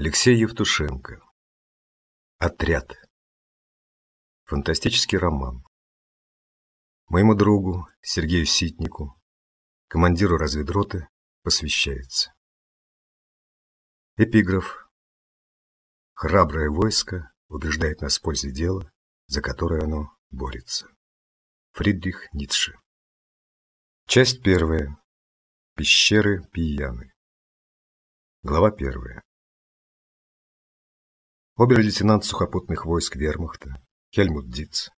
Алексей Евтушенко. Отряд. Фантастический роман. Моему другу Сергею Ситнику, командиру разведроты, посвящается. Эпиграф. Храброе войско убеждает нас в пользе дела, за которое оно борется. Фридрих Ницше. Часть первая. Пещеры Пияны. Глава первая. Обер-лейтенант сухопутных войск вермахта Хельмут Диц,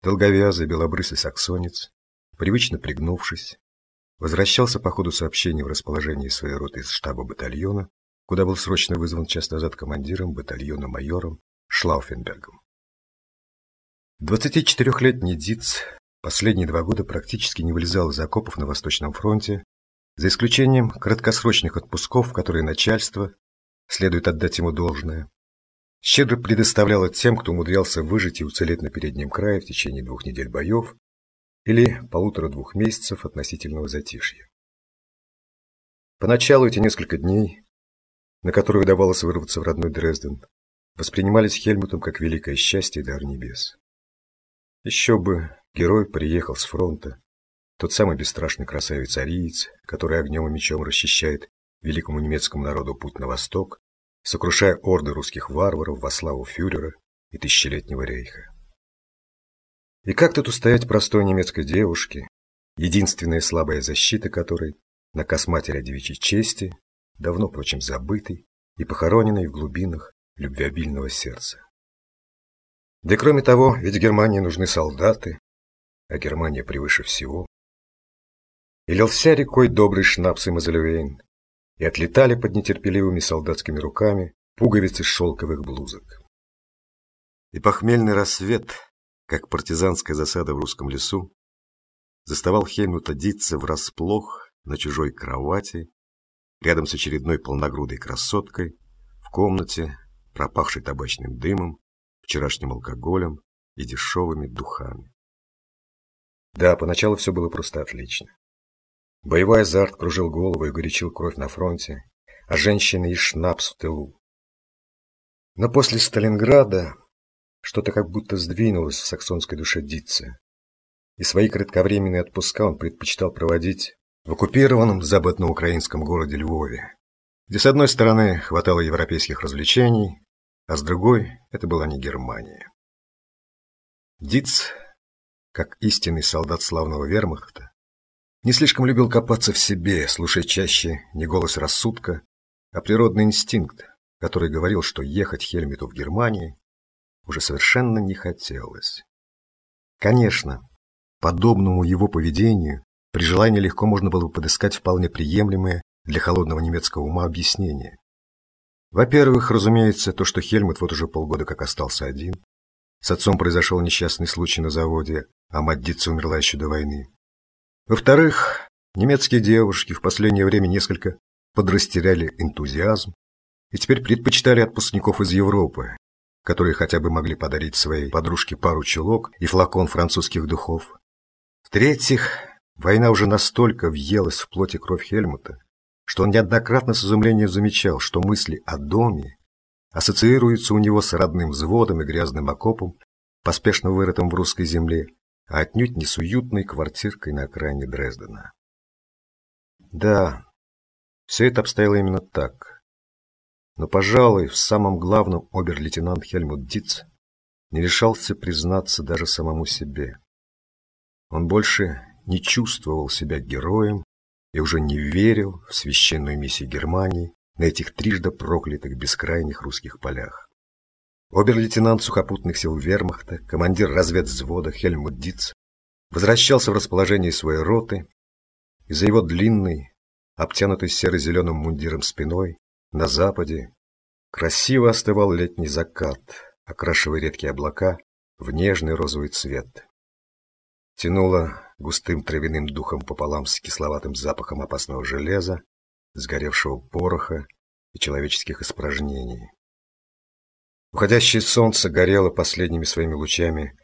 долговязый белобрысый саксонец, привычно пригнувшись, возвращался по ходу сообщения в расположении своей роты из штаба батальона, куда был срочно вызван час назад командиром батальона майором Шлауфенбергом. 24-летний Диц последние два года практически не вылезал из окопов на Восточном фронте, за исключением краткосрочных отпусков, которые начальство, следует отдать ему должное, щедро предоставляло тем, кто умудрялся выжить и уцелеть на переднем крае в течение двух недель боев или полутора-двух месяцев относительного затишья. Поначалу эти несколько дней, на которые удавалось вырваться в родной Дрезден, воспринимались Хельмутом как великое счастье и дар небес. Еще бы герой приехал с фронта, тот самый бесстрашный красавец-ариец, который огнем и мечом расчищает великому немецкому народу путь на восток, сокрушая орды русских варваров во славу фюрера и тысячелетнего рейха. И как тут устоять простой немецкой девушке, единственная слабая защита которой – наказ матери о девичьей чести, давно, впрочем, забытый и похороненный в глубинах любвеобильного сердца. Да кроме того, ведь Германии нужны солдаты, а Германия превыше всего. И лился рекой добрый шнапс и мазелюэйн, и отлетали под нетерпеливыми солдатскими руками пуговицы шелковых блузок. И похмельный рассвет, как партизанская засада в русском лесу, заставал Хельмута Дитца врасплох на чужой кровати, рядом с очередной полногрудой красоткой, в комнате, пропахшей табачным дымом, вчерашним алкоголем и дешевыми духами. Да, поначалу все было просто отлично. Боевой азарт кружил голову и горячил кровь на фронте, а женщины и шнапс в тылу. Но после Сталинграда что-то как будто сдвинулось в саксонской душе Дитце, и свои кратковременные отпуска он предпочитал проводить в оккупированном западноукраинском городе Львове, где с одной стороны хватало европейских развлечений, а с другой это была не Германия. Диц, как истинный солдат славного вермахта, не слишком любил копаться в себе, слушая чаще не голос рассудка, а природный инстинкт, который говорил, что ехать Хельмиту в Германии уже совершенно не хотелось. Конечно, подобному его поведению при желании легко можно было бы подыскать вполне приемлемое для холодного немецкого ума объяснение. Во-первых, разумеется, то, что Хельмут вот уже полгода как остался один. С отцом произошел несчастный случай на заводе, а мать Дица умерла еще до войны. Во-вторых, немецкие девушки в последнее время несколько подрастеряли энтузиазм и теперь предпочитали отпускников из Европы, которые хотя бы могли подарить своей подружке пару чулок и флакон французских духов. В-третьих, война уже настолько въелась в плоти кровь Хельмута, что он неоднократно с изумлением замечал, что мысли о доме ассоциируются у него с родным взводом и грязным окопом, поспешно вырытым в русской земле, а отнюдь не с уютной квартиркой на окраине Дрездена. Да, все это обстояло именно так. Но, пожалуй, в самом главном обер-лейтенант Хельмут Диц не решался признаться даже самому себе. Он больше не чувствовал себя героем и уже не верил в священную миссию Германии на этих трижды проклятых бескрайних русских полях. Обер-лейтенант сухопутных сил вермахта, командир разведвзвода Хельмут Диц, возвращался в расположение своей роты, и за его длинной, обтянутой серо-зеленым мундиром спиной, на западе, красиво остывал летний закат, окрашивая редкие облака в нежный розовый цвет. Тянуло густым травяным духом пополам с кисловатым запахом опасного железа, сгоревшего пороха и человеческих испражнений. Уходящее солнце горело последними своими лучами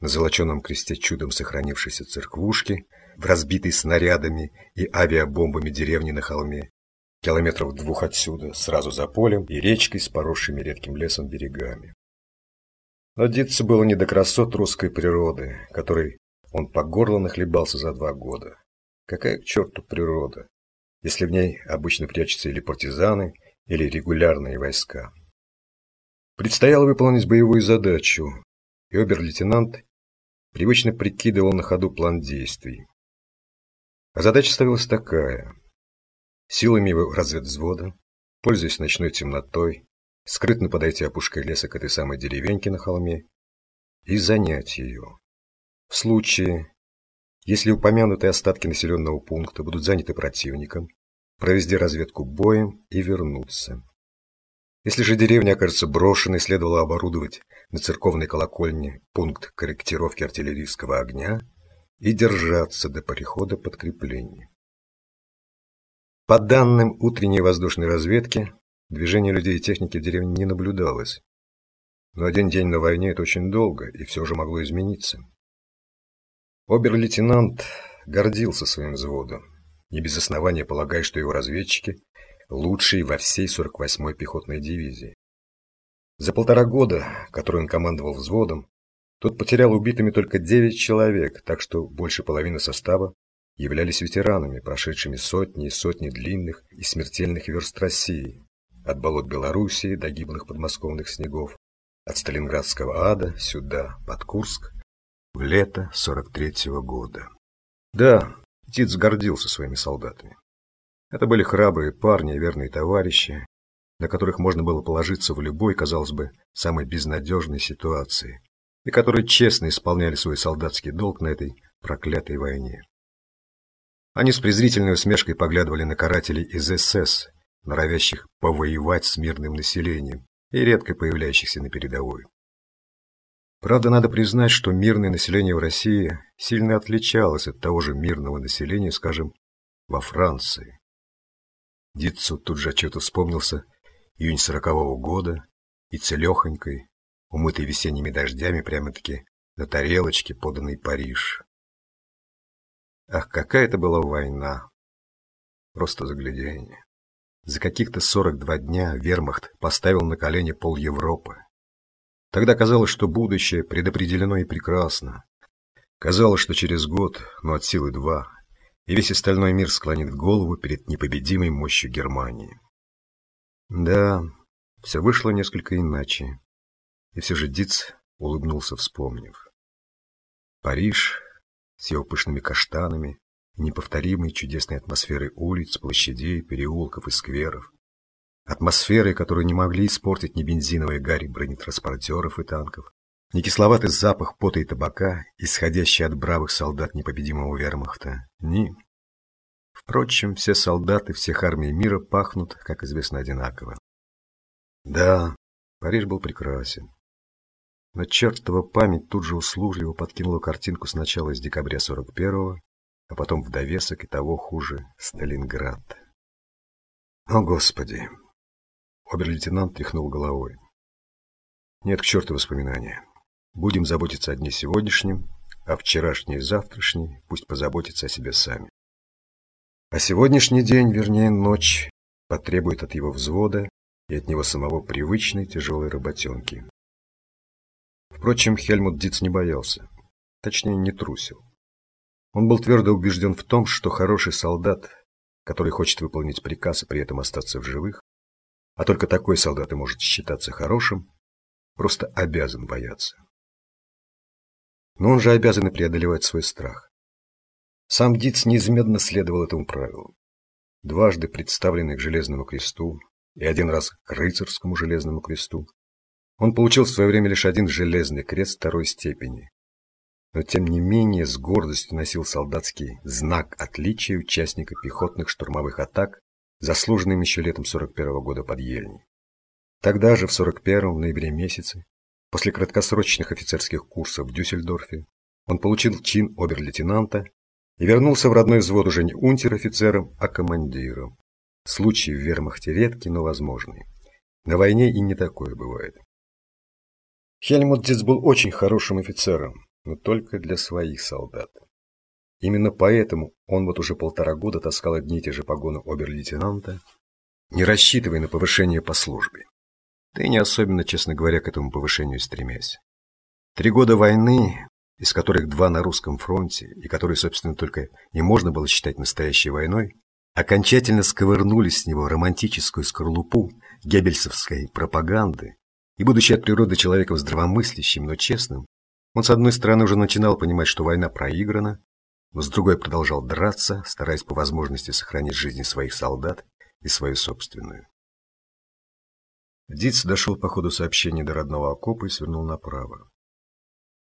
на золоченом кресте чудом сохранившейся церквушки, в разбитой снарядами и авиабомбами деревни на холме, километров двух отсюда, сразу за полем и речкой с поросшими редким лесом берегами. Дитцу было не до красот русской природы, которой он по горло нахлебался за два года. Какая к черту природа, если в ней обычно прячутся или партизаны, или регулярные войска. Предстояло выполнить боевую задачу, и обер-лейтенант привычно прикидывал на ходу план действий. А задача ставилась такая. Силами его разведвзвода, пользуясь ночной темнотой, скрытно подойти опушкой леса к этой самой деревеньке на холме и занять ее. В случае, если упомянутые остатки населенного пункта будут заняты противником, провести разведку боем и вернуться. Если же деревня окажется брошенной, следовало оборудовать на церковной колокольне пункт корректировки артиллерийского огня и держаться до прихода подкреплений. По данным утренней воздушной разведки, движения людей и техники в деревне не наблюдалось. Но один день на войне – это очень долго, и все же могло измениться. Обер-лейтенант гордился своим взводом, не без основания полагая, что его разведчики – лучшие во всей 48-й пехотной дивизии. За полтора года, которые он командовал взводом, тот потерял убитыми только 9 человек, так что больше половины состава являлись ветеранами, прошедшими сотни и сотни длинных и смертельных верст России, от болот Белоруссии до гиблых подмосковных снегов, от Сталинградского ада сюда, под Курск, в лето 43-го года. Да, Тиц гордился своими солдатами. Это были храбрые парни верные товарищи, на которых можно было положиться в любой, казалось бы, самой безнадежной ситуации, и которые честно исполняли свой солдатский долг на этой проклятой войне. Они с презрительной усмешкой поглядывали на карателей из СС, норовящих повоевать с мирным населением и редко появляющихся на передовой. Правда, надо признать, что мирное население в России сильно отличалось от того же мирного населения, скажем, во Франции. Дитцу тут же отчет вспомнился июнь сорокового года и целехонькой, умытый весенними дождями прямо-таки на тарелочке, поданный Париж. Ах, какая это была война! Просто загляденье. За каких-то 42 дня вермахт поставил на колени пол Европы. Тогда казалось, что будущее предопределено и прекрасно. Казалось, что через год, но от силы два, и весь остальной мир склонит голову перед непобедимой мощью Германии. Да, все вышло несколько иначе. И все же Диц улыбнулся, вспомнив. Париж с его пышными каштанами и неповторимой чудесной атмосферой улиц, площадей, переулков и скверов. Атмосферой, которую не могли испортить ни бензиновые гарри бронетранспортеров и танков, ни кисловатый запах пота и табака, исходящий от бравых солдат непобедимого вермахта, ни... Впрочем, все солдаты всех армий мира пахнут, как известно, одинаково. Да, Париж был прекрасен. Но чертова память тут же услужливо подкинула картинку сначала из декабря 41-го, а потом в довесок и того хуже Сталинград. О, Господи! Обер-лейтенант тряхнул головой. Нет к черту воспоминания. Будем заботиться о дне сегодняшнем, а вчерашний и завтрашний пусть позаботятся о себе сами. А сегодняшний день, вернее ночь, потребует от его взвода и от него самого привычной тяжелой работенки. Впрочем, Хельмут Диц не боялся. Точнее, не трусил. Он был твердо убежден в том, что хороший солдат, который хочет выполнить приказ и при этом остаться в живых, а только такой солдат и может считаться хорошим, просто обязан бояться. Но он же обязан и преодолевать свой страх. Сам Диц неизменно следовал этому правилу. Дважды представленный к Железному кресту и один раз к Рыцарскому Железному кресту, он получил в свое время лишь один железный крест второй степени. Но тем не менее с гордостью носил солдатский знак отличия участника пехотных штурмовых атак, заслуженным еще летом 41 -го года под Ельней. Тогда же, в 41 в ноябре месяце, после краткосрочных офицерских курсов в Дюссельдорфе, он получил чин обер-лейтенанта и вернулся в родной взвод уже не унтер-офицером, а командиром. Случаи в вермахте редкие, но возможные. На войне и не такое бывает. Хельмут Диц был очень хорошим офицером, но только для своих солдат. Именно поэтому он вот уже полтора года таскал одни и те же погоны обер-лейтенанта Не рассчитывай на повышение по службе. Ты не особенно, честно говоря, к этому повышению стремясь. Три года войны, из которых два на русском фронте, и которые, собственно, только и можно было считать настоящей войной, окончательно сковырнули с него романтическую скорлупу геббельсовской пропаганды, и, будучи от природы человеком здравомыслящим, но честным, он, с одной стороны, уже начинал понимать, что война проиграна, но с другой продолжал драться, стараясь по возможности сохранить жизни своих солдат и свою собственную. Диц дошел по ходу сообщения до родного окопа и свернул направо.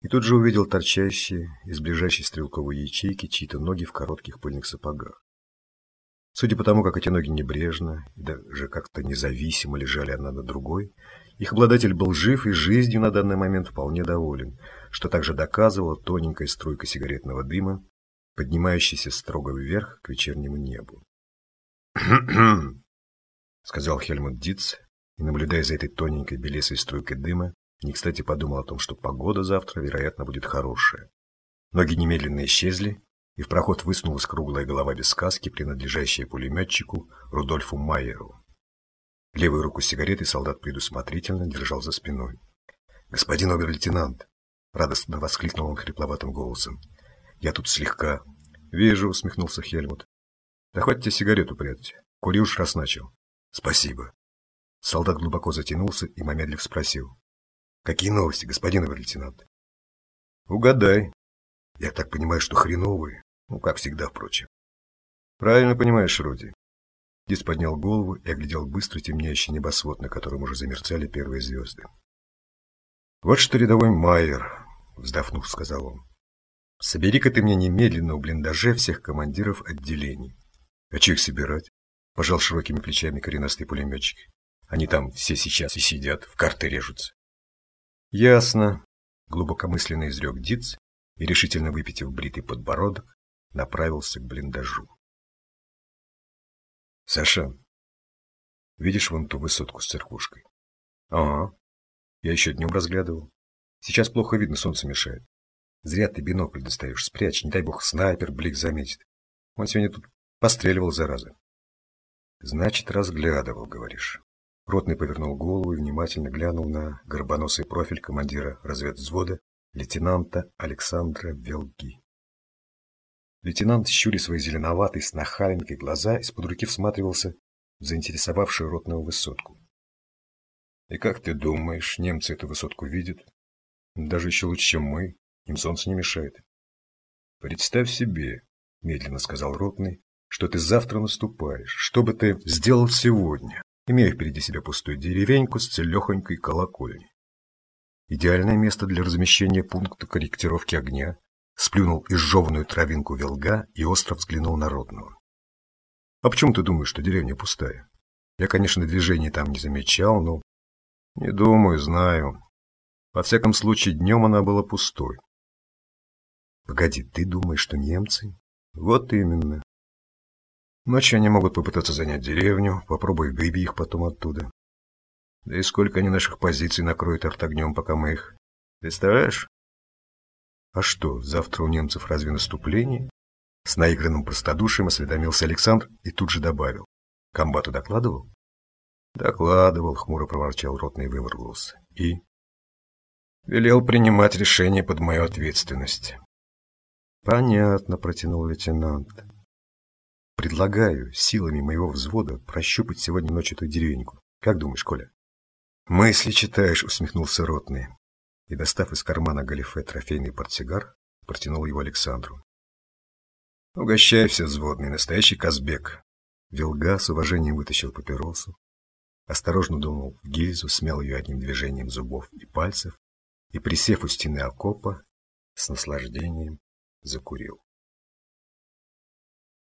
И тут же увидел торчащие из ближайшей стрелковой ячейки чьи-то ноги в коротких пыльных сапогах. Судя по тому, как эти ноги небрежно и даже как-то независимо лежали одна на другой, их обладатель был жив и жизнью на данный момент вполне доволен, что также доказывала тоненькая струйка сигаретного дыма, поднимающаяся строго вверх к вечернему небу. сказал Хельмут Диц, и, наблюдая за этой тоненькой белесой струйкой дыма, не кстати подумал о том, что погода завтра, вероятно, будет хорошая. Ноги немедленно исчезли, и в проход высунулась круглая голова без сказки, принадлежащая пулеметчику Рудольфу Майеру. Левую руку с сигаретой солдат предусмотрительно держал за спиной. «Господин обер-лейтенант!» — радостно воскликнул он хрипловатым голосом. «Я тут слегка...» «Вижу», — усмехнулся Хельмут. «Да хватит тебе сигарету прятать. Кури уж раз начал». «Спасибо». Солдат глубоко затянулся и, помедлив, спросил. «Какие новости, господин обер-лейтенант?» «Угадай». «Я так понимаю, что хреновые. Ну, как всегда, впрочем». «Правильно понимаешь, Руди». Дис поднял голову и оглядел быстро темнеющий небосвод, на котором уже замерцали первые звезды. «Вот что рядовой Майер», — вздохнув, сказал он. «Собери-ка ты мне немедленно у блиндаже всех командиров отделений». «А че их собирать?» — пожал широкими плечами коренастый пулеметчик. «Они там все сейчас и сидят, в карты режутся». «Ясно», — глубокомысленно изрек Диц и, решительно выпитив бритый подбородок, направился к блиндажу. Саша, видишь вон ту высотку с церквушкой? Ага. Я еще днем разглядывал. Сейчас плохо видно, солнце мешает. Зря ты бинокль достаешь, спрячь, не дай бог снайпер блик заметит. Он сегодня тут постреливал, зараза. Значит, разглядывал, говоришь. Ротный повернул голову и внимательно глянул на горбоносый профиль командира разведвзвода лейтенанта Александра Велги. Лейтенант, щуря свои зеленоватые с нахальникой глаза, из-под руки всматривался в заинтересовавшую ротную высотку. «И как ты думаешь, немцы эту высотку видят? Даже еще лучше, чем мы. Им солнце не мешает». «Представь себе», — медленно сказал ротный, — «что ты завтра наступаешь. Что бы ты сделал сегодня, имея впереди себя пустую деревеньку с целехонькой колокольней? Идеальное место для размещения пункта корректировки огня, сплюнул изжеванную травинку велга и остро взглянул на Ротного. «А почему ты думаешь, что деревня пустая? Я, конечно, движения там не замечал, но...» «Не думаю, знаю. Во всяком случае, днем она была пустой». «Погоди, ты думаешь, что немцы?» «Вот именно. Ночью они могут попытаться занять деревню, попробуй выби их потом оттуда. Да и сколько они наших позиций накроют артогнем, пока мы их... Представляешь?» А что, завтра у немцев разве наступление? С наигранным простодушием осведомился Александр и тут же добавил. Комбату докладывал? Докладывал, хмуро проворчал ротный выворгался. И? Велел принимать решение под мою ответственность. Понятно, протянул лейтенант. Предлагаю силами моего взвода прощупать сегодня ночью эту деревеньку. Как думаешь, Коля? Мысли читаешь, усмехнулся ротный и, достав из кармана галифе трофейный портсигар, протянул его Александру. «Угощай все взводный, настоящий Казбек!» Вилга с уважением вытащил папиросу, осторожно дунул в гильзу, смял ее одним движением зубов и пальцев и, присев у стены окопа, с наслаждением закурил.